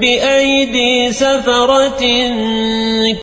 بأيدي سفرة